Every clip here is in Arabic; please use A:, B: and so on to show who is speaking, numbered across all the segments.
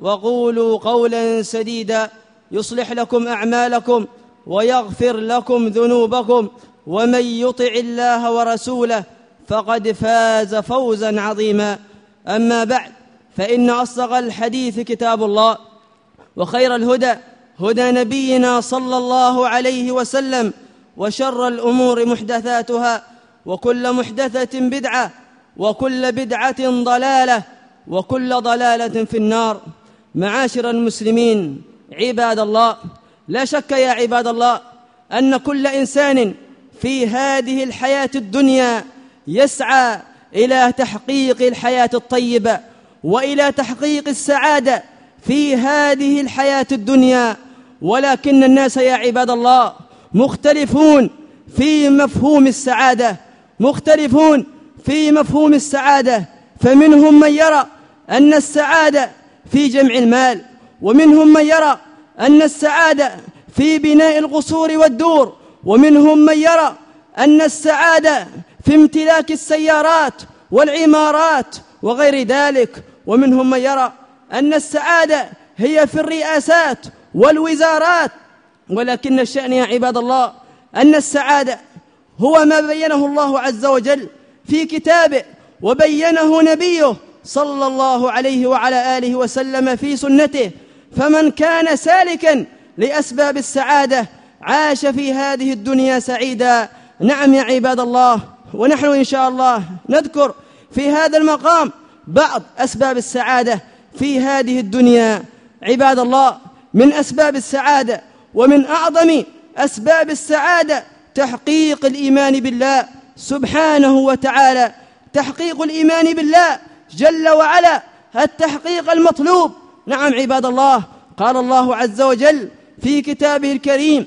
A: وقولوا قولا سديدا يصلح لكم أعمالكم ويغفر لكم ذنوبكم ومن يطع الله ورسوله فقد فاز فوزا عظيما. أما بعد فإن أصدق الحديث كتاب الله وخير الهدى هدى نبينا صلى الله عليه وسلم وشر الأمور محدثاتها وكل محدثة بدعة وكل بدعة ضلالة وكل ضلالة في النار. معاشر المسلمين عباد الله. لا شك يا عباد الله أن كل إنسان في هذه الحياة الدنيا يسعى إلى تحقيق الحياة الطيبة وإلى تحقيق السعادة في هذه الحياة الدنيا. ولكن الناس يا عباد الله مختلفون في مفهوم السعادة مختلفون في مفهوم السعادة. فمنهم من يرى أن السعادة في جمع المال ومنهم من يرى أن السعادة في بناء القصور والدور ومنهم من يرى أن السعادة في امتلاك السيارات والعمارات وغير ذلك ومنهم من يرى أن السعادة هي في الرئاسات والوزارات. ولكن الشأن يا عباد الله أن السعادة هو ما بينه الله عز وجل في كتابه وبينه نبيه صلى الله عليه وعلى آله وسلم في سنته فمن كان سالكا لأسباب السعادة عاش في هذه الدنيا سعيدا. نعم يا عباد الله ونحن إن شاء الله نذكر في هذا المقام بعض أسباب السعادة في هذه الدنيا. عباد الله من أسباب السعادة ومن أعظم أسباب السعادة تحقيق الإيمان بالله سبحانه وتعالى. تحقيق الإيمان بالله جل وعلا التحقيق المطلوب. نعم عباد الله قال الله عز وجل في كتابه الكريم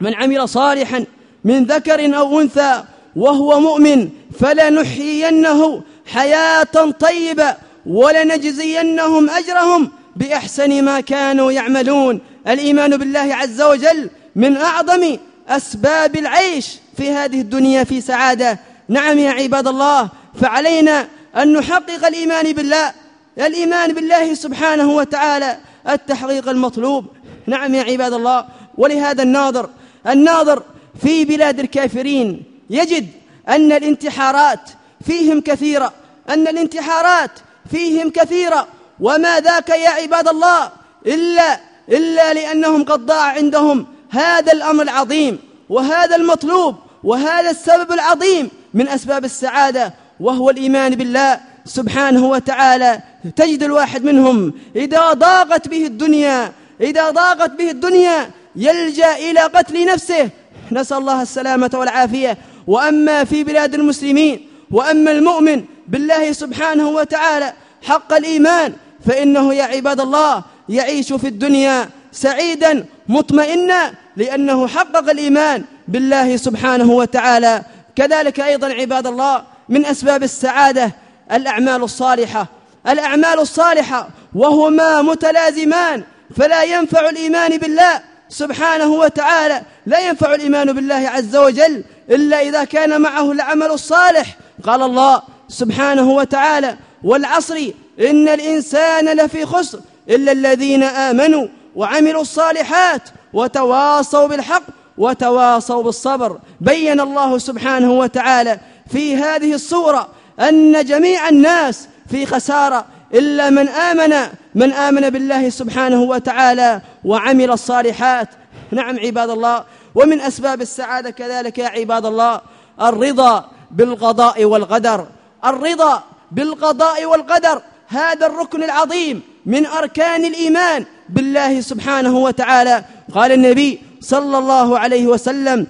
A: من عمل صالحا من ذكر أو أنثى وهو مؤمن فلنحيينه حياة طيبة ولنجزينهم أجرهم بأحسن ما كانوا يعملون. الإيمان بالله عز وجل من أعظم أسباب العيش في هذه الدنيا في سعادة. نعم يا عباد الله فعلينا أن نحقق الإيمان بالله الإيمان بالله سبحانه وتعالى التحقيق المطلوب. نعم يا عباد الله ولهذا الناظر الناظر في بلاد الكافرين يجد أن الانتحارات فيهم كثيرة أن الانتحارات فيهم كثيرة. وما ذاك يا عباد الله إلا إلا لأنهم قد ضاع عندهم هذا الأمر العظيم وهذا المطلوب وهذا السبب العظيم من أسباب السعادة وهو الإيمان بالله سبحانه وتعالى. تجد الواحد منهم إذا ضاقت به الدنيا إذا ضاقت به الدنيا يلجأ إلى قتل نفسه. نسأل الله السلامة والعافية. وأما في بلاد المسلمين وأما المؤمن بالله سبحانه وتعالى حق الإيمان فإنه يا عباد الله يعيش في الدنيا سعيدا مطمئنا لأنه حقق الإيمان بالله سبحانه وتعالى. كذلك أيضا عباد الله من أسباب السعادة الأعمال الصالحة. الأعمال الصالحة وهما متلازمان فلا ينفع الإيمان بالله سبحانه وتعالى لا ينفع الإيمان بالله عز وجل إلا إذا كان معه العمل الصالح. قال الله سبحانه وتعالى والعصر إن الإنسان لفي خسر إلا الذين آمنوا وعملوا الصالحات وتواصوا بالحق وتواصوا بالصبر. بين الله سبحانه وتعالى في هذه الصورة أن جميع الناس في خسارة إلا من آمن من آمن بالله سبحانه وتعالى وعمل الصالحات. نعم عباد الله. ومن أسباب السعادة كذلك يا عباد الله الرضا بالقضاء والقدر. الرضا بالقضاء والقدر. هذا الركن العظيم من أركان الإيمان بالله سبحانه وتعالى. قال النبي صلى الله عليه وسلم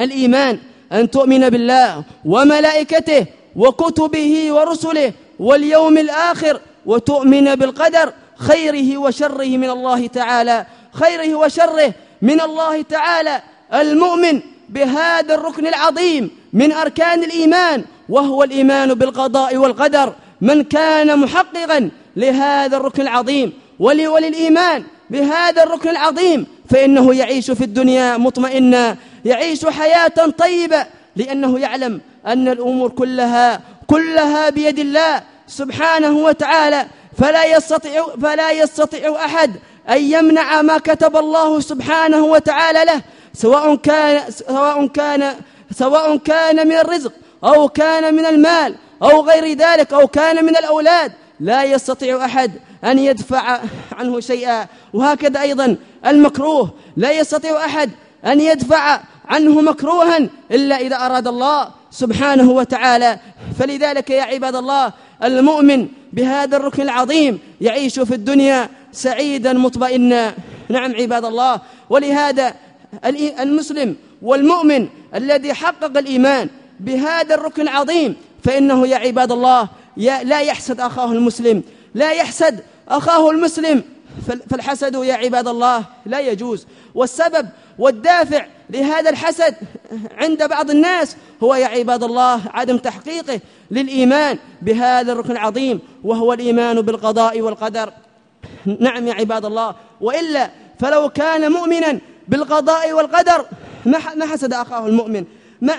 A: الإيمان أن تؤمن بالله وملائكته وكتبه ورسله واليوم الآخر وتؤمن بالقدر خيره وشره من الله تعالى. خيره وشره من الله تعالى. المؤمن بهذا الركن العظيم من أركان الإيمان وهو الإيمان بالقضاء والقدر. من كان محققا لهذا الركن العظيم وللإيمان بهذا الركن العظيم فإنه يعيش في الدنيا مطمئنا. يعيش حياة طيبة لأنه يعلم أن الأمور كلها كلها بيد الله سبحانه وتعالى. فلا يستطيع فلا يستطيع أحد أن يمنع ما كتب الله سبحانه وتعالى له سواء كان سواء كان سواء كان من الرزق أو كان من المال أو غير ذلك أو كان من الأولاد. لا يستطيع أحد أن يدفع عنه شيئا. وهكذا أيضا المكروه. لا يستطيع أحد أن يدفع عنه مكروها إلا إذا أراد الله سبحانه وتعالى. فلذلك يا عباد الله المؤمن بهذا الركن العظيم يعيش في الدنيا سعيدا مطمئنا. نعم عباد الله. ولهذا المسلم والمؤمن الذي حقق الإيمان بهذا الركن العظيم فإنه يا عباد الله لا يحسد أخاه المسلم. لا يحسد أخاه المسلم. فالحسد يا عباد الله لا يجوز. والسبب والدافع لهذا الحسد عند بعض الناس هو يا عباد الله عدم تحقيقه للإيمان بهذا الركن العظيم وهو الإيمان بالقضاء والقدر. نعم يا عباد الله وإلا فلو كان مؤمنا بالقضاء والقدر ما حسد أخاه المؤمن؟ ما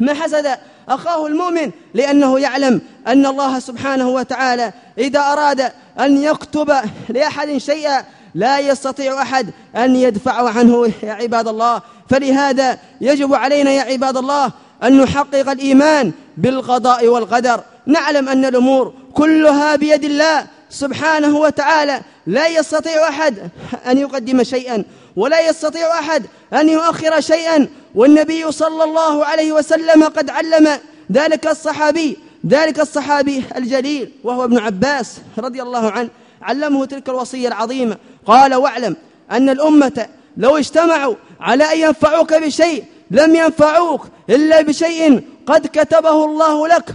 A: ما حسد أخاه المؤمن لأنه يعلم أن الله سبحانه وتعالى إذا أراد أن يكتب لأحد شيئا لا يستطيع أحد أن يدفع عنه يا عباد الله. فلهذا يجب علينا يا عباد الله أن نحقق الإيمان بالقضاء والقدر. نعلم أن الأمور كلها بيد الله سبحانه وتعالى. لا يستطيع أحد أن يقدم شيئا ولا يستطيع أحد أن يؤخر شيئا. والنبي صلى الله عليه وسلم قد علم ذلك الصحابي ذلك الصحابي الجليل وهو ابن عباس رضي الله عنه علمه تلك الوصية العظيمة. قال واعلم أن الأمة لو اجتمعوا على أن ينفعوك بشيء لم ينفعوك إلا بشيء قد كتبه الله لك.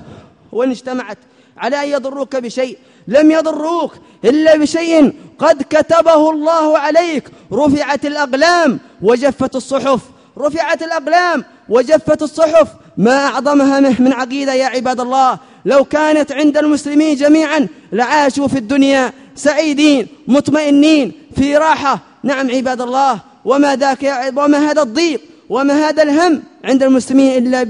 A: وإن اجتمعت على أن يضروك بشيء لم يضروك إلا بشيء قد كتبه الله عليك. رفعت الأقلام وجفت الصحف رفعت الأقلام وجفت الصحف. ما أعظمها من عقيدة يا عباد الله. لو كانت عند المسلمين جميعا لعاشوا في الدنيا سعيدين مطمئنين في راحة. نعم عباد الله. وما ذاك وما هذا الضيق وما هذا الهم عند المسلمين إلا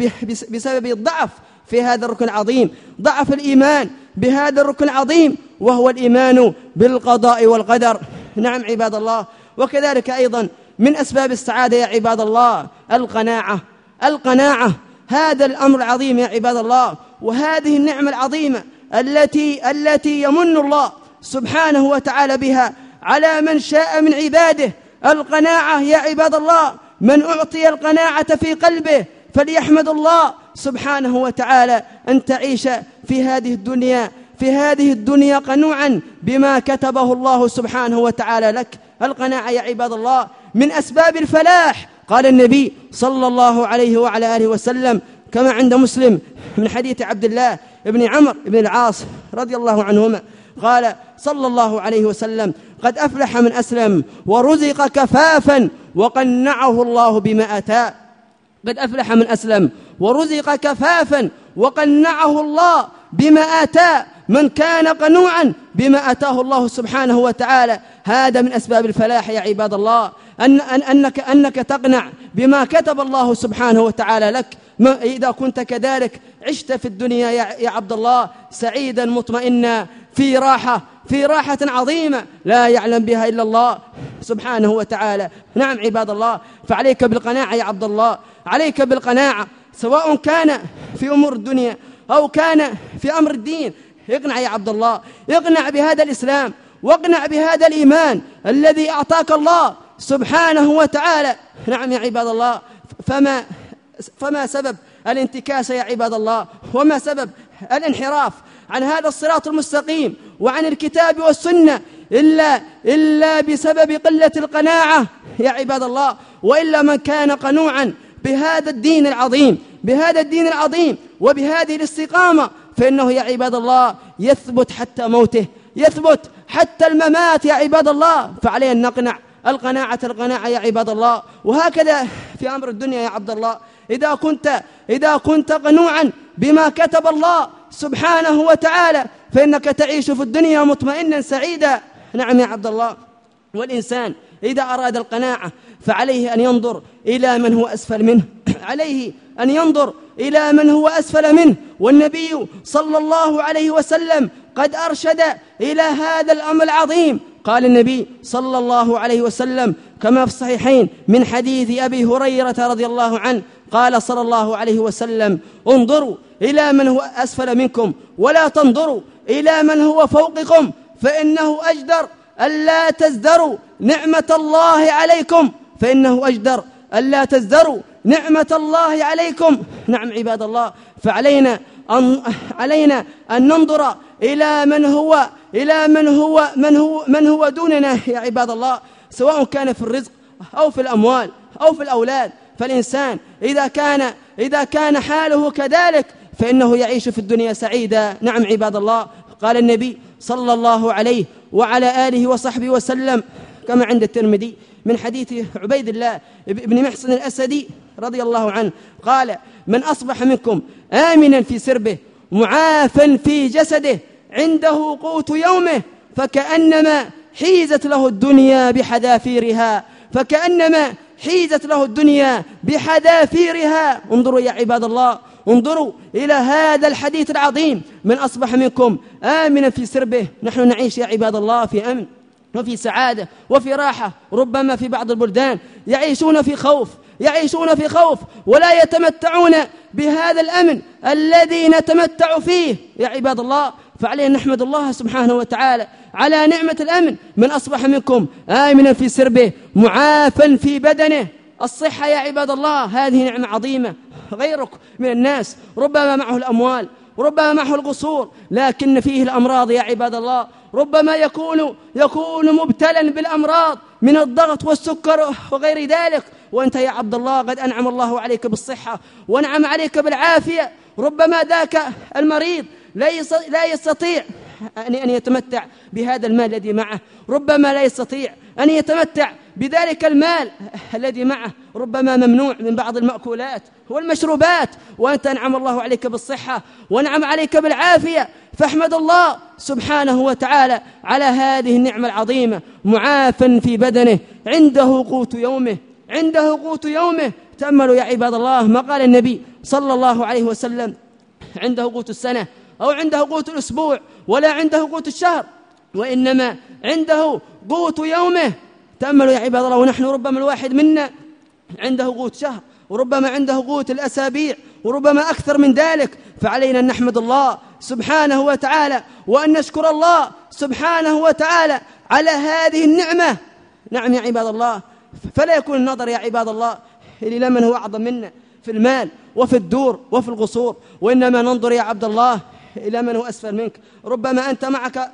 A: بسبب الضعف في هذا الركن العظيم. ضعف الإيمان بهذا الركن العظيم وهو الإيمان بالقضاء والقدر. نعم عباد الله. وكذلك أيضا من أسباب السعادة يا عباد الله القناعة. القناعة هذا الأمر العظيم يا عباد الله وهذه النعمة العظيمة التي التي يمن الله سبحانه وتعالى بها على من شاء من عباده. القناعة يا عباد الله من أعطي القناعة في قلبه فليحمد الله سبحانه وتعالى. أن تعيش في هذه الدنيا في هذه الدنيا قنوعا بما كتبه الله سبحانه وتعالى لك. القناعة يا عباد الله من أسباب الفلاح. قال النبي صلى الله عليه وعلى آله وسلم كما عند مسلم من حديث عبد الله بن عمرو بن العاص رضي الله عنهما قال صلى الله عليه وسلم قد أفلح من أسلم ورزق كفافا وقنعه الله بما أتى. قد أفلح من أسلم ورزق كفافا وقنعه الله بما آتاه من كان قنوعا بما أتاه الله سبحانه وتعالى. هذا من أسباب الفلاح يا عباد الله. أن أن أنك, أنك تقنع بما كتب الله سبحانه وتعالى لك. إذا كنت كذلك عشت في الدنيا يا عبد الله سعيدا مطمئنا في راحة في راحة عظيمة لا يعلم بها إلا الله سبحانه وتعالى. نعم عباد الله فعليك بالقناعة يا عبد الله. عليك بالقناعة سواء كان في أمور الدنيا أو كان في أمر الدين. اقنع يا عبد الله اقنع بهذا الإسلام واقنع بهذا الإيمان الذي أعطاك الله سبحانه وتعالى. نعم يا عباد الله فما فما سبب الانتكاس يا عباد الله؟ وما سبب الانحراف عن هذا الصراط المستقيم وعن الكتاب والسنة إلا, إلا بسبب قلة القناعة يا عباد الله؟ وإلا من كان قنوعا بهذا الدين العظيم بهذا الدين العظيم وبهذه الاستقامة فإنه يا عباد الله يثبت حتى موته يثبت حتى الممات يا عباد الله. فعليه أن نقنع القناعة القناعة يا عباد الله. وهكذا في أمر الدنيا يا عبد الله. إذا كنت إذا كنت قنوعا بما كتب الله سبحانه وتعالى فإنك تعيش في الدنيا مطمئنا سعيدا. نعم يا عبد الله. والإنسان إذا أراد القناعة فعليه أن ينظر إلى من هو أسفل منه. عليه أن ينظر إلى من هو أسفل منه. والنبي صلى الله عليه وسلم قد أرشد إلى هذا الأمر العظيم. قال النبي صلى الله عليه وسلم كما في الصحيحين من حديث أبي هريرة رضي الله عنه قال صلى الله عليه وسلم انظروا إلى من هو أسفل منكم ولا تنظروا إلى من هو فوقكم فإنه أجدر ألا تزدروا نعمة الله عليكم فإنه أجدر ألا تزدروا نعمة الله عليكم. نعم عباد الله فعلينا أن علينا أن ننظر إلى من هو إلى من هو من هو من هو دوننا يا عباد الله سواء كان في الرزق أو في الأموال أو في الأولاد. فالإنسان إذا كان إذا كان حاله كذلك فإنه يعيش في الدنيا سعيدا. نعم عباد الله قال النبي صلى الله عليه وعلى آله وصحبه وسلم كما عند الترمذي من حديث عبيد الله بن محسن الأسدي رضي الله عنه. قال من أصبح منكم آمنا في سربه معافا في جسده عنده قوت يومه فكأنما حيزت له الدنيا بحذافيرها فكأنما حيزت له الدنيا بحذافيرها. انظروا يا عباد الله انظروا إلى هذا الحديث العظيم من أصبح منكم آمنا في سربه نحن نعيش يا عباد الله في أمن. وفي سعادة وفي راحة ربما في بعض البلدان يعيشون في خوف يعيشون في خوف ولا يتمتعون بهذا الأمن الذي نتمتع فيه. يا عباد الله فعليه نحمد الله سبحانه وتعالى على نعمة الأمن. من أصبح منكم آمنا في سربه معافا في بدنه. الصحة يا عباد الله هذه نعمة عظيمة غيرك من الناس. ربما معه الأموال ربما معه القصور لكن فيه الأمراض يا عباد الله. ربما يكون يكون مبتلا بالأمراض من الضغط والسكر وغير ذلك. وأنت يا عبد الله قد أنعم الله عليك بالصحة وأنعم عليك بالعافية. ربما ذاك المريض لا يستطيع أن يتمتع بهذا المال الذي معه. ربما لا يستطيع أن يتمتع بذلك المال الذي معه. ربما ممنوع من بعض المأكولات والمشروبات. وأنت أنعم الله عليك بالصحة وأنعم عليك بالعافية. فاحمد الله سبحانه وتعالى على هذه النعمة العظيمة معافا في بدنه. عنده قوت يومه عنده قوت يومه. تأملوا يا عباد الله ما قال النبي صلى الله عليه وسلم. عنده قوت السنة. أو عنده قوت الأسبوع ولا عنده قوت الشهر وإنما عنده قوت يومه. تأملوا يا عباد الله ونحن ربما الواحد منا عنده قوت شهر وربما عنده قوت الأسابيع وربما أكثر من ذلك. فعلينا أن نحمد الله سبحانه وتعالى وأن نشكر الله سبحانه وتعالى على هذه النعمة. نعم يا عباد الله فلا يكون النظر يا عباد الله إلى من هو أعظم منا في المال وفي الدور وفي القصور وإنما ننظر يا عبد الله إلى من هو أسفل منك. ربما أنت معك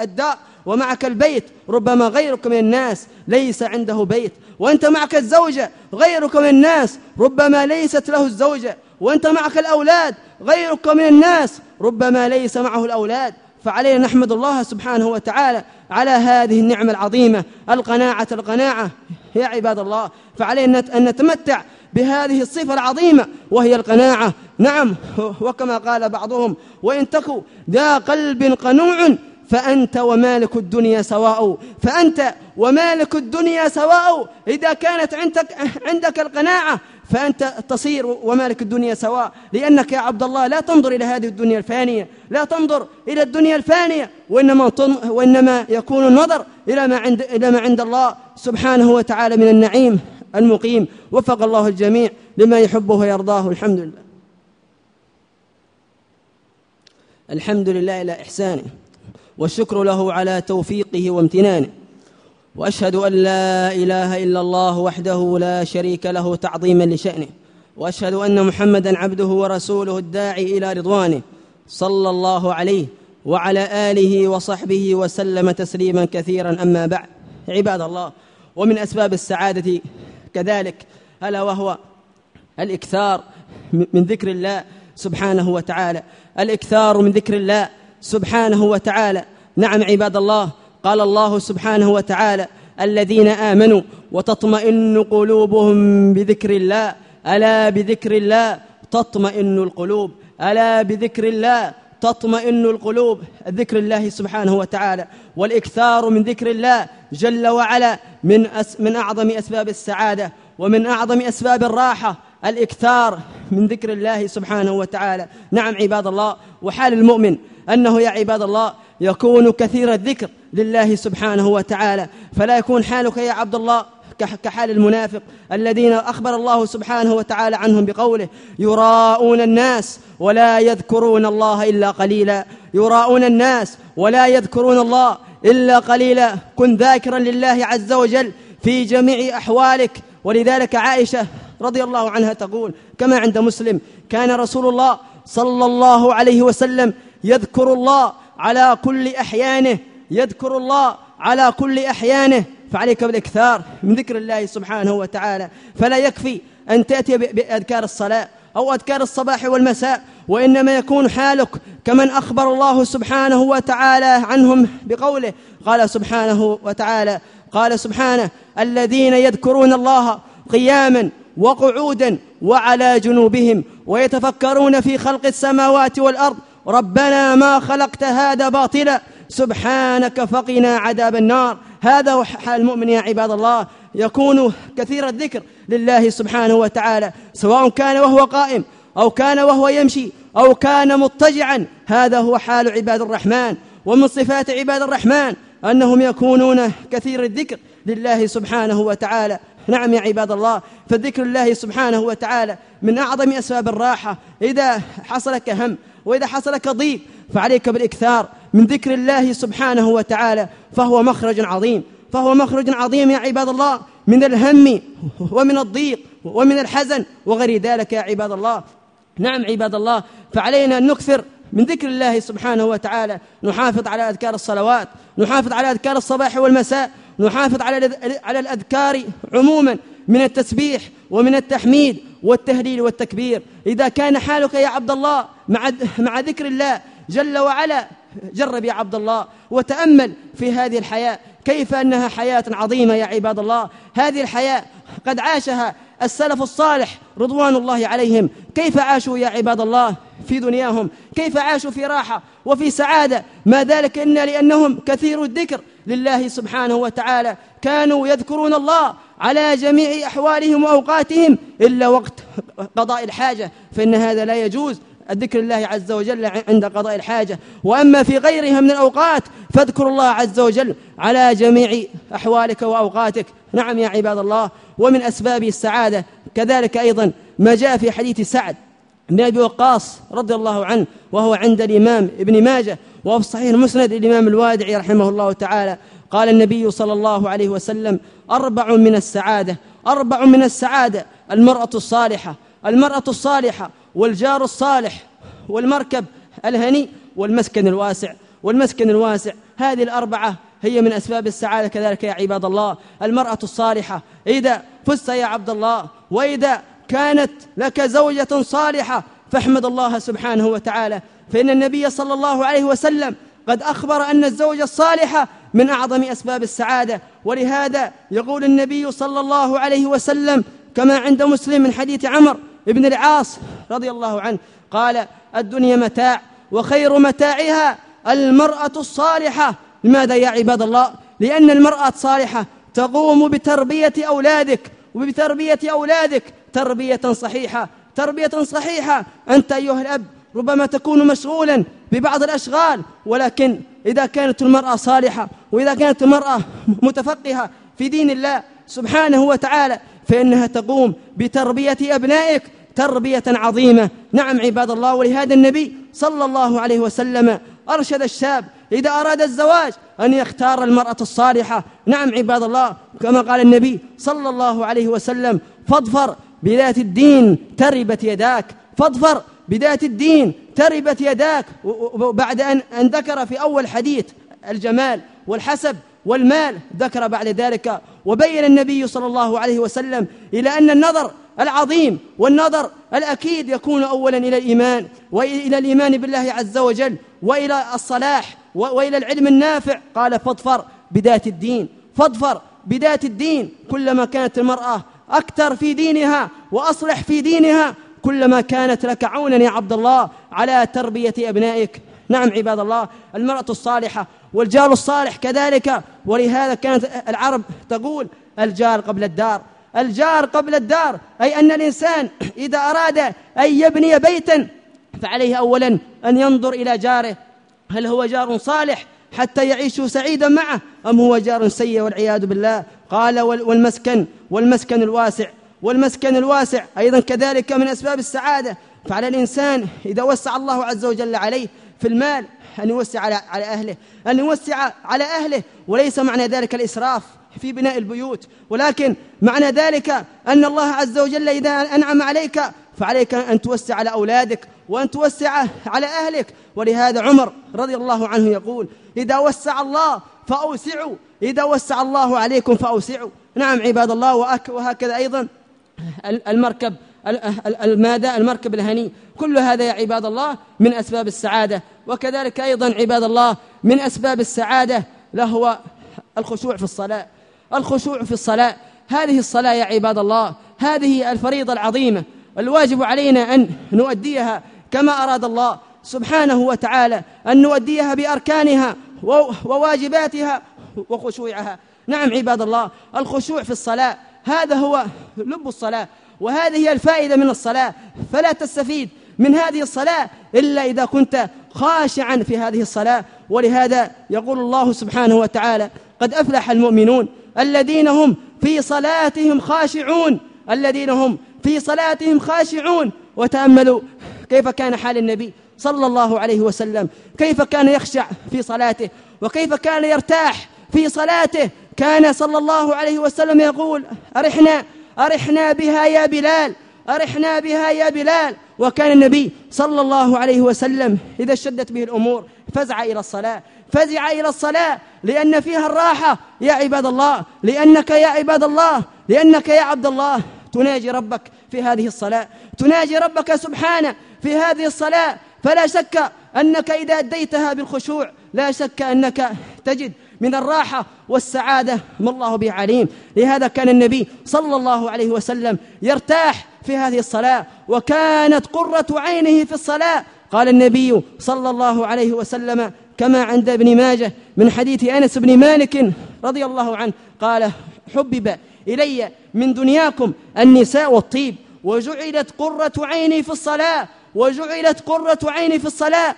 A: الداء ومعك البيت. ربما غيرك من الناس ليس عنده بيت. وأنت معك الزوجة غيرك من الناس. ربما ليست له الزوجة. وأنت معك الأولاد غيرك من الناس. ربما ليس معه الأولاد. فعلينا نحمد الله سبحانه وتعالى على هذه النعمة العظيمة. القناعة القناعة. يا عباد الله فعلينا أن نتمتع بهذه الصفة العظيمة وهي القناعة. نعم وكما قال بعضهم وإن تكو ذا قلب قنوع فأنت ومالك الدنيا سواء. فأنت ومالك الدنيا سواء. إذا كانت عندك, عندك القناعة فأنت تصير ومالك الدنيا سواء. لأنك يا عبد الله لا تنظر إلى هذه الدنيا الفانية لا تنظر إلى الدنيا الفانية وإنما, وإنما يكون النظر إلى ما, عند إلى ما عند الله سبحانه وتعالى من النعيم. المقيم وفق الله الجميع لما يحبه ويرضاه الحمد لله. الحمد لله على إحسانه والشكر له على توفيقه وامتنانه وأشهد أن لا إله إلا الله وحده لا شريك له تعظيما لشأنه وأشهد أن محمدا عبده ورسوله الداعي إلى رضوانه صلى الله عليه وعلى آله وصحبه وسلم تسليما كثيرا أما بعد. عباد الله ومن أسباب السعادة كذلك ألا وهو الإكثار من ذكر الله سبحانه وتعالى. الإكثار من ذكر الله سبحانه وتعالى. نعم عباد الله قال الله سبحانه وتعالى الذين آمنوا وتطمئن قلوبهم بذكر الله. ألا بذكر الله تطمئن القلوب. ألا بذكر الله تطمئن القلوب. ذكر الله سبحانه وتعالى. والإكثار من ذكر الله جل وعلا من أس من أعظم أسباب السعادة ومن أعظم أسباب الراحة الإكثار من ذكر الله سبحانه وتعالى. نعم عباد الله وحال المؤمن أنه يا عباد الله يكون كثير الذكر لله سبحانه وتعالى فلا يكون حالك يا عبد الله كحال المنافق الذين أخبر الله سبحانه وتعالى عنهم بقوله يراءون الناس ولا يذكرون الله إلا قليلا. يراءون الناس ولا يذكرون الله إلا قليلا كن ذاكرا لله عز وجل في جميع أحوالك. ولذلك عائشة رضي الله عنها تقول كما عند مسلم كان رسول الله صلى الله عليه وسلم يذكر الله على كل أحيانه يذكر الله على كل أحيانه. فعليك بالإكثار من ذكر الله سبحانه وتعالى. فلا يكفي أن تأتي بأذكار الصلاة أو أذكار الصباح والمساء وإنما يكون حالك كمن أخبر الله سبحانه وتعالى عنهم بقوله قال سبحانه وتعالى قال سبحانه الذين يذكرون الله قياما وقعودا وعلى جنوبهم ويتفكرون في خلق السماوات والأرض ربنا ما خلقت هذا باطلا سبحانك فقنا عذاب النار هذا هو حال المؤمن يا عباد الله يكون كثير الذكر لله سبحانه وتعالى سواء كان وهو قائم أو كان وهو يمشي أو كان مضطجعا. هذا هو حال عباد الرحمن ومن صفات عباد الرحمن أنهم يكونون كثير الذكر لله سبحانه وتعالى. نعم يا عباد الله فذكر الله سبحانه وتعالى من أعظم أسباب الراحة. إذا حصلك هم وإذا حصلك ضيق فعليك بالإكثار من ذكر الله سبحانه وتعالى. فهو مخرج عظيم فهو مخرج عظيم يا عباد الله من الهم ومن الضيق ومن الحزن وغير ذلك يا عباد الله. نعم عباد الله فعلينا أن نكثر من ذكر الله سبحانه وتعالى. نحافظ على أذكار الصلوات نحافظ على أذكار الصباح والمساء نحافظ على على الأذكار عموما من التسبيح ومن التحميد والتهليل والتكبير. إذا كان حالك يا عبد الله مع مع ذكر الله جل وعلا جرب يا عبد الله وتأمل في هذه الحياة. كيف أنها حياة عظيمة يا عباد الله؟ هذه الحياة قد عاشها السلف الصالح رضوان الله عليهم. كيف عاشوا يا عباد الله في دنياهم؟ كيف عاشوا في راحة وفي سعادة؟ ما ذلك الا لأنهم كثير الذكر لله سبحانه وتعالى. كانوا يذكرون الله على جميع أحوالهم وأوقاتهم إلا وقت قضاء الحاجة. فإن هذا لا يجوز الذكر الله عز وجل عند قضاء الحاجة. وأما في غيرها من الأوقات فاذكر الله عز وجل على جميع أحوالك وأوقاتك. نعم يا عباد الله ومن أسباب السعادة كذلك أيضا ما جاء في حديث سعد بن أبي وقاص رضي الله عنه وهو عند الإمام ابن ماجه وهو في صحيح المسند الإمام الوادعي رحمه الله تعالى. قال النبي صلى الله عليه وسلم أربع من السعادة أربع من السعادة المرأة الصالحة المرأة الصالحة. والجار الصالح والمركب الهني والمسكن الواسع والمسكن الواسع. هذه الأربعة هي من أسباب السعادة. كذلك يا عباد الله المرأة الصالحة إذا فزت يا عبد الله وإذا كانت لك زوجة صالحة فاحمد الله سبحانه وتعالى. فإن النبي صلى الله عليه وسلم قد أخبر أن الزوجة الصالحة من أعظم أسباب السعادة. ولهذا يقول النبي صلى الله عليه وسلم كما عند مسلم من حديث عمر بن العاص رضي الله عنه قال الدنيا متاع وخير متاعها المرأة الصالحة. لماذا يا عباد الله؟ لأن المرأة الصالحة تقوم بتربية أولادك وبتربية أولادك. تربية صحيحة تربية صحيحة. أنت أيها الأب ربما تكون مشغولا ببعض الأشغال ولكن إذا كانت المرأة صالحة وإذا كانت المرأة متفقهة في دين الله سبحانه وتعالى فإنها تقوم بتربية أبنائك تربية عظيمة. نعم عباد الله ولهذا النبي صلى الله عليه وسلم أرشد الشاب إذا أراد الزواج أن يختار المرأة الصالحة. نعم عباد الله كما قال النبي صلى الله عليه وسلم فاظفر بذات الدين تربت يداك فاظفر بذات الدين تربت يداك. وبعد أن, أن ذكر في أول حديث الجمال والحسب والمال ذكر بعد ذلك. وبين النبي صلى الله عليه وسلم إلى أن النظر العظيم والنظر الأكيد يكون أولا إلى الإيمان وإلى الإيمان بالله عز وجل وإلى الصلاح وإلى العلم النافع. قال فاظفر بذات الدين فاظفر بذات الدين. كلما كانت المرأة أكثر في دينها وأصلح في دينها كلما كانت لك عونا يا عبد الله على تربية أبنائك. نعم عباد الله المرأة الصالحة والجار الصالح كذلك. ولهذا كانت العرب تقول الجار قبل الدار. الجار قبل الدار أي أن الإنسان إذا أراد أن يبني بيتا فعليه أولا أن ينظر إلى جاره هل هو جار صالح حتى يعيش سعيدا معه أم هو جار سيء والعياذ بالله؟ قال والمسكن والمسكن الواسع والمسكن الواسع أيضا كذلك من أسباب السعادة. فعلى الإنسان إذا وسع الله عز وجل عليه في المال أن يوسع على أهله أن يوسع على أهله وليس معنى ذلك الإسراف. في بناء البيوت. ولكن معنى ذلك أن الله عز وجل إذا أنعم عليك فعليك أن توسع على أولادك وأن توسع على أهلك. ولهذا عمر رضي الله عنه يقول إذا وسع الله فأوسعوا إذا وسع الله عليكم فأوسعوا. نعم عباد الله وهكذا أيضا المركب ماذا المركب الهني كل هذا يا عباد الله من أسباب السعادة. وكذلك أيضا عباد الله من أسباب السعادة لهو الخشوع في الصلاة. الخشوع في الصلاة. هذه الصلاة يا عباد الله هذه الفريضة العظيمة. الواجب علينا أن نؤديها كما أراد الله سبحانه وتعالى أن نؤديها بأركانها وواجباتها وخشوعها. نعم عباد الله الخشوع في الصلاة هذا هو لب الصلاة وهذه هي الفائدة من الصلاة. فلا تستفيد من هذه الصلاة إلا إذا كنت خاشعا في هذه الصلاة. ولهذا يقول الله سبحانه وتعالى قد أفلح المؤمنون الذين هم في صلاتهم خاشعون. الذين هم في صلاتهم خاشعون. وتأملوا كيف كان حال النبي صلى الله عليه وسلم. كيف كان يخشع في صلاته. وكيف كان يرتاح في صلاته. كان صلى الله عليه وسلم يقول أرحنا أرحنا بها يا بلال. أرحنا بها يا بلال. وكان النبي صلى الله عليه وسلم إذا اشتدت به الأمور فزع إلى الصلاة. فزع إلى الصلاة لأن فيها الراحة. يا عباد الله لأنك يا عباد الله لأنك يا عبد الله. تناجي ربك في هذه الصلاة. تناجي ربك سبحانه في هذه الصلاة. فلا شك أنك إذا أديتها بالخشوع لا شك أنك تجد من الراحة والسعادة. ما الله به عليم لهذا كان النبي صلى الله عليه وسلم يرتاح في هذه الصلاة وكانت قرة عينه في الصلاة. قال النبي صلى الله عليه وسلم كما عند ابن ماجه من حديث أنس بن مالك رضي الله عنه قال حبب إلي من دنياكم النساء والطيب وجعلت قرة عيني في الصلاة وجعلت قرة عيني في الصلاة.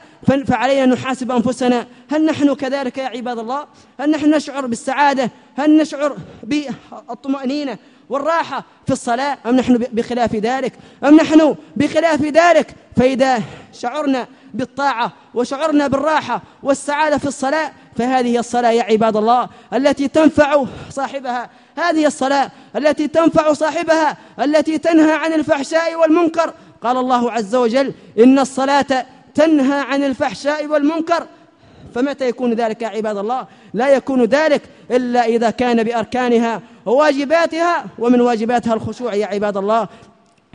A: فعلينا أن نحاسب أنفسنا. هل نحن كذلك يا عباد الله؟ هل نحن نشعر بالسعادة؟ هل نشعر بالطمأنينة؟ والراحة في الصلاة أم نحن بخلاف ذلك؟ أم نحن بخلاف ذلك؟ فإذا شعرنا بالطاعة وشعرنا بالراحة والسعادة في الصلاة فهذه الصلاة يا عباد الله التي تنفع صاحبها. هذه الصلاة التي تنفع صاحبها التي تنهى عن الفحشاء والمنكر. قال الله عز وجل إن الصلاة تنهى عن الفحشاء والمنكر. فمتى يكون ذلك يا عباد الله؟ لا يكون ذلك إلا إذا كان بأركانها وواجباتها ومن واجباتها الخشوع يا عباد الله.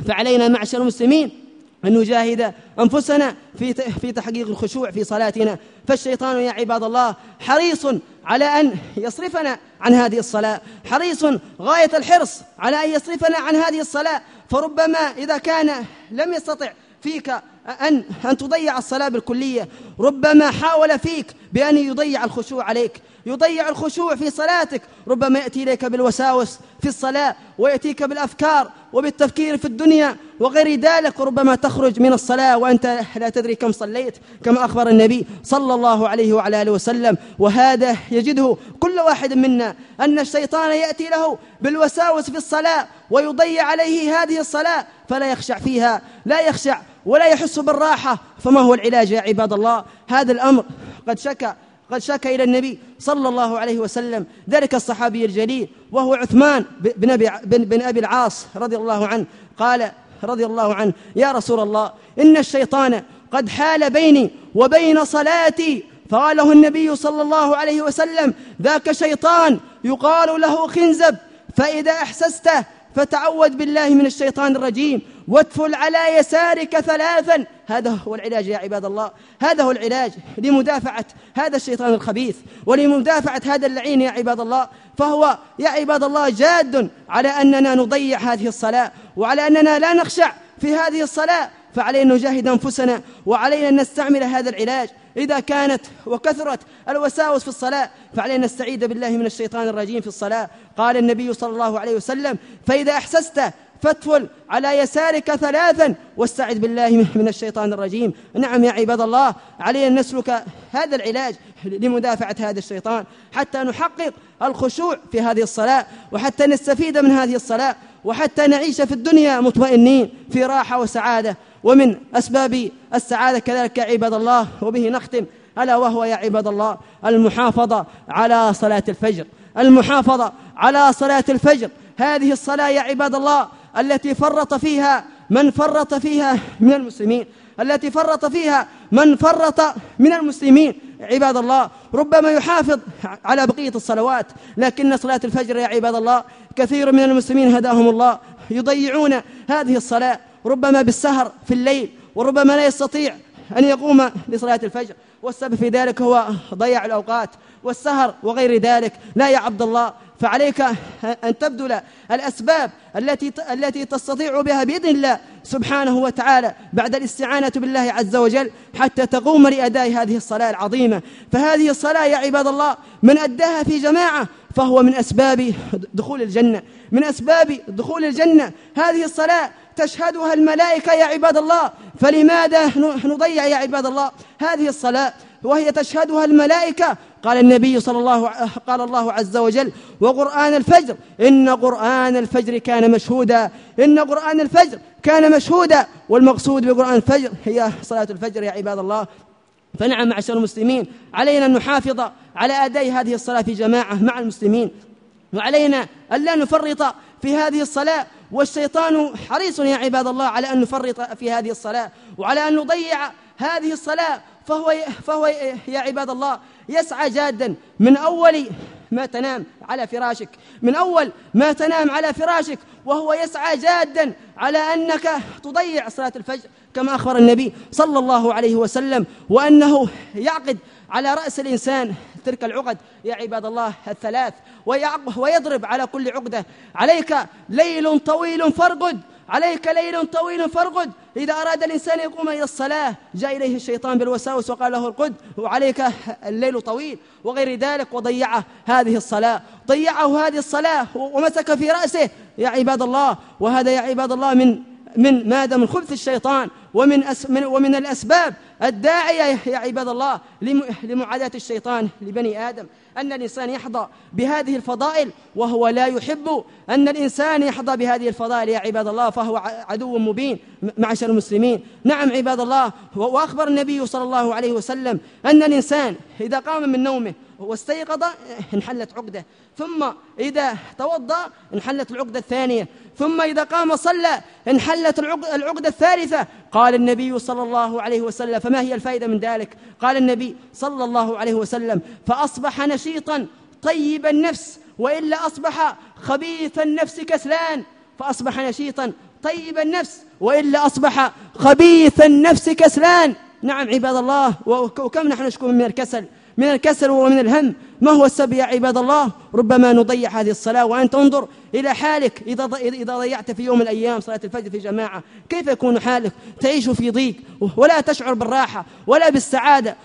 A: فعلينا معشر المسلمين أن نجاهد أنفسنا في في تحقيق الخشوع في صلاتنا. فالشيطان يا عباد الله حريص على أن يصرفنا عن هذه الصلاة. حريص غاية الحرص على أن يصرفنا عن هذه الصلاة. فربما إذا كان لم يستطع فيك أن أن تضيع الصلاة بالكلية. ربما حاول فيك بأن يضيع الخشوع عليك. يضيع الخشوع في صلاتك. ربما يأتي إليك بالوساوس في الصلاة ويأتيك بالأفكار وبالتفكير في الدنيا وغير ذلك. ربما تخرج من الصلاة وأنت لا تدري كم صليت كما أخبر النبي صلى الله عليه وعلى آله وسلم. وهذا يجده كل واحد منا أن الشيطان يأتي له بالوساوس في الصلاة ويضيع عليه هذه الصلاة فلا يخشع فيها. لا يخشع ولا يحس بالراحة فما هو العلاج يا عباد الله؟ هذا الأمر قد شكى قد شكى إلى النبي صلى الله عليه وسلم. ذلك الصحابي الجليل وهو عثمان بن أبي, بن أبي العاص رضي الله عنه. قال رضي الله عنه يا رسول الله إن الشيطان قد حال بيني وبين صلاتي. فقال له النبي صلى الله عليه وسلم ذاك شيطان يقال له خنزب فإذا أحسسته فتعوذ بالله من الشيطان الرجيم. وادفل على يسارك ثلاثا. هذا هو العلاج يا عباد الله. هذا هو العلاج لمدافعة هذا الشيطان الخبيث ولمدافعة هذا اللعين يا عباد الله. فهو يا عباد الله جاد على أننا نضيع هذه الصلاة وعلى أننا لا نخشع في هذه الصلاة. فعلينا نجاهد أنفسنا وعلينا أن نستعمل هذا العلاج. إذا كانت وكثرت الوساوس في الصلاة فعلينا نستعيذ بالله من الشيطان الرجيم في الصلاة. قال النبي صلى الله عليه وسلم فإذا أحسست فاتفل على يسارك ثلاثا. واستعذ بالله من الشيطان الرجيم. نعم يا عباد الله علينا أن نسلك هذا العلاج لمدافعة هذا الشيطان حتى نحقق الخشوع في هذه الصلاة وحتى نستفيد من هذه الصلاة وحتى نعيش في الدنيا مطمئنين في راحة وسعادة. ومن أسباب السعادة كذلك يا عباد الله وبه نختم ألا وهو يا عباد الله المحافظة على صلاة الفجر. المحافظة على صلاة الفجر. هذه الصلاة يا عباد الله التي فرط فيها من فرط فيها من المسلمين التي فرط فيها من فرط من المسلمين. عباد الله ربما يحافظ على بقية الصلوات لكن صلاة الفجر يا عباد الله كثير من المسلمين هداهم الله يضيعون هذه الصلاة ربما بالسهر في الليل وربما لا يستطيع أن يقوم لصلاة الفجر. والسبب في ذلك هو ضياع الأوقات والسهر وغير ذلك. لا يا عبد الله فعليك أن تبذل الأسباب التي التي تستطيع بها بإذن الله سبحانه وتعالى بعد الاستعانة بالله عز وجل حتى تقوم لأداء هذه الصلاة العظيمة. فهذه الصلاة يا عباد الله من أداها في جماعة فهو من أسباب دخول الجنة. من أسباب دخول الجنة. هذه الصلاة تشهدها الملائكة يا عباد الله. فلماذا نضيع يا عباد الله هذه الصلاة؟ وهي تشهدها الملائكة. قال النبي صلى الله قال الله عز وجل وقرآن الفجر. إن قرآن الفجر كان مشهودا. إن قرآن الفجر كان مشهودا. والمقصود بقرآن الفجر هي صلاة الفجر يا عباد الله. فنعم معشر المسلمين علينا أن نحافظ على أداء هذه الصلاة في جماعة مع المسلمين. وعلينا ألا نفرط في هذه الصلاة. والشيطان حريص يا عباد الله على أن نفرط في هذه الصلاة وعلى أن نضيع هذه الصلاة. فهو, فهو يا عباد الله يسعى جادا من أول ما تنام على فراشك من أول ما تنام على فراشك وهو يسعى جادا على أنك تضيع صلاة الفجر. كما أخبر النبي صلى الله عليه وسلم وأنه يعقد على رأس الإنسان تلك العقد يا عباد الله الثلاث ويضرب على كل عقدة. عليك ليل طويل فارقد عليك ليل طويل فارقد. إذا أراد الإنسان يقوم إلى الصلاة جاء إليه الشيطان بالوساوس وقال له ارقد وعليك الليل طويل وغير ذلك وضيعه هذه الصلاة. ضيعه هذه الصلاة ومسك في رأسه. يا عباد الله وهذا يا عباد الله من من ماذا؟ من خبث الشيطان ومن أس من ومن الأسباب الداعية يا عباد الله لمعاداة الشيطان لبني آدم. أن الإنسان يحظى بهذه الفضائل وهو لا يحب. أن الإنسان يحظى بهذه الفضائل يا عباد الله فهو عدو مبين معشر المسلمين. نعم عباد الله وأخبر النبي صلى الله عليه وسلم أن الإنسان إذا قام من نومه واستيقظ انحلت عقدة. ثم إذا توضأ انحلت العقدة الثانية. ثم إذا قام صلى انحلت العقدة الثالثة. قال النبي صلى الله عليه وسلم فما هي الفائدة من ذلك؟ قال النبي صلى الله عليه وسلم فأصبح نشيطا طيب النفس وإلا أصبح خبيث النفس كسلان. فأصبح نشيطا طيب النفس وإلا أصبح خبيث النفس كسلان. نعم عباد الله وكم نحن نشكو من الكسل؟ من الكسل ومن الهم. ما هو السبب يا عباد الله؟ ربما نضيع هذه الصلاة وأنت انظر إلى حالك. إذا إذا ضيعت في يوم من الأيام صلاة الفجر في جماعة كيف يكون حالك؟ تعيش في ضيق ولا تشعر بالراحة ولا بالسعادة.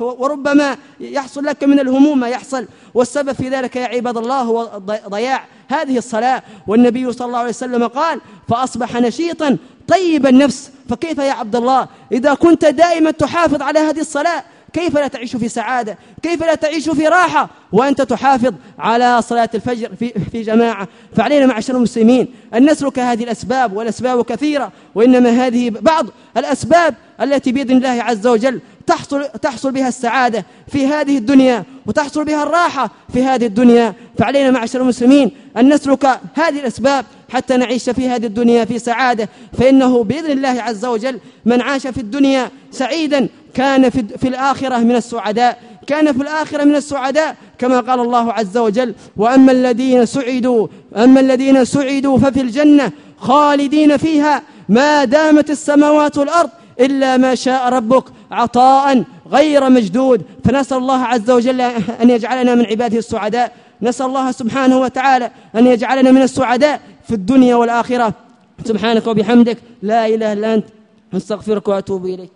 A: وربما يحصل لك من الهموم ما يحصل. والسبب في ذلك يا عباد الله هو ضياع هذه الصلاة. والنبي صلى الله عليه وسلم قال فأصبح نشيطا طيب النفس. فكيف يا عبد الله؟ إذا كنت دائما تحافظ على هذه الصلاة كيف لا تعيش في سعادة؟ كيف لا تعيش في راحة؟ وأنت تحافظ على صلاة الفجر في, في جماعة. فعلينا معشر المسلمين أن نسلك هذه الأسباب والأسباب كثيرة وإنما هذه بعض الأسباب التي بإذن الله عز وجل تحصل, تحصل بها السعادة في هذه الدنيا وتحصل بها الراحة في هذه الدنيا. فعلينا معشر المسلمين أن نسلك هذه الأسباب حتى نعيش في هذه الدنيا في سعادة. فإنه بإذن الله عز وجل من عاش في الدنيا سعيدا كان في, في الآخرة من السعداء كان في الآخرة من السعداء كما قال الله عز وجل وأما الذين سعدوا أما الذين سعدوا ففي الجنة خالدين فيها ما دامت السماوات والأرض إلا ما شاء ربك عطاء غير مجدود. فنسأل الله عز وجل أن يجعلنا من عباده السعداء. نسأل الله سبحانه وتعالى أن يجعلنا من السعداء في الدنيا والآخرة. سبحانك وبحمدك لا إله إلا أنت أستغفرك وأتوب إليك.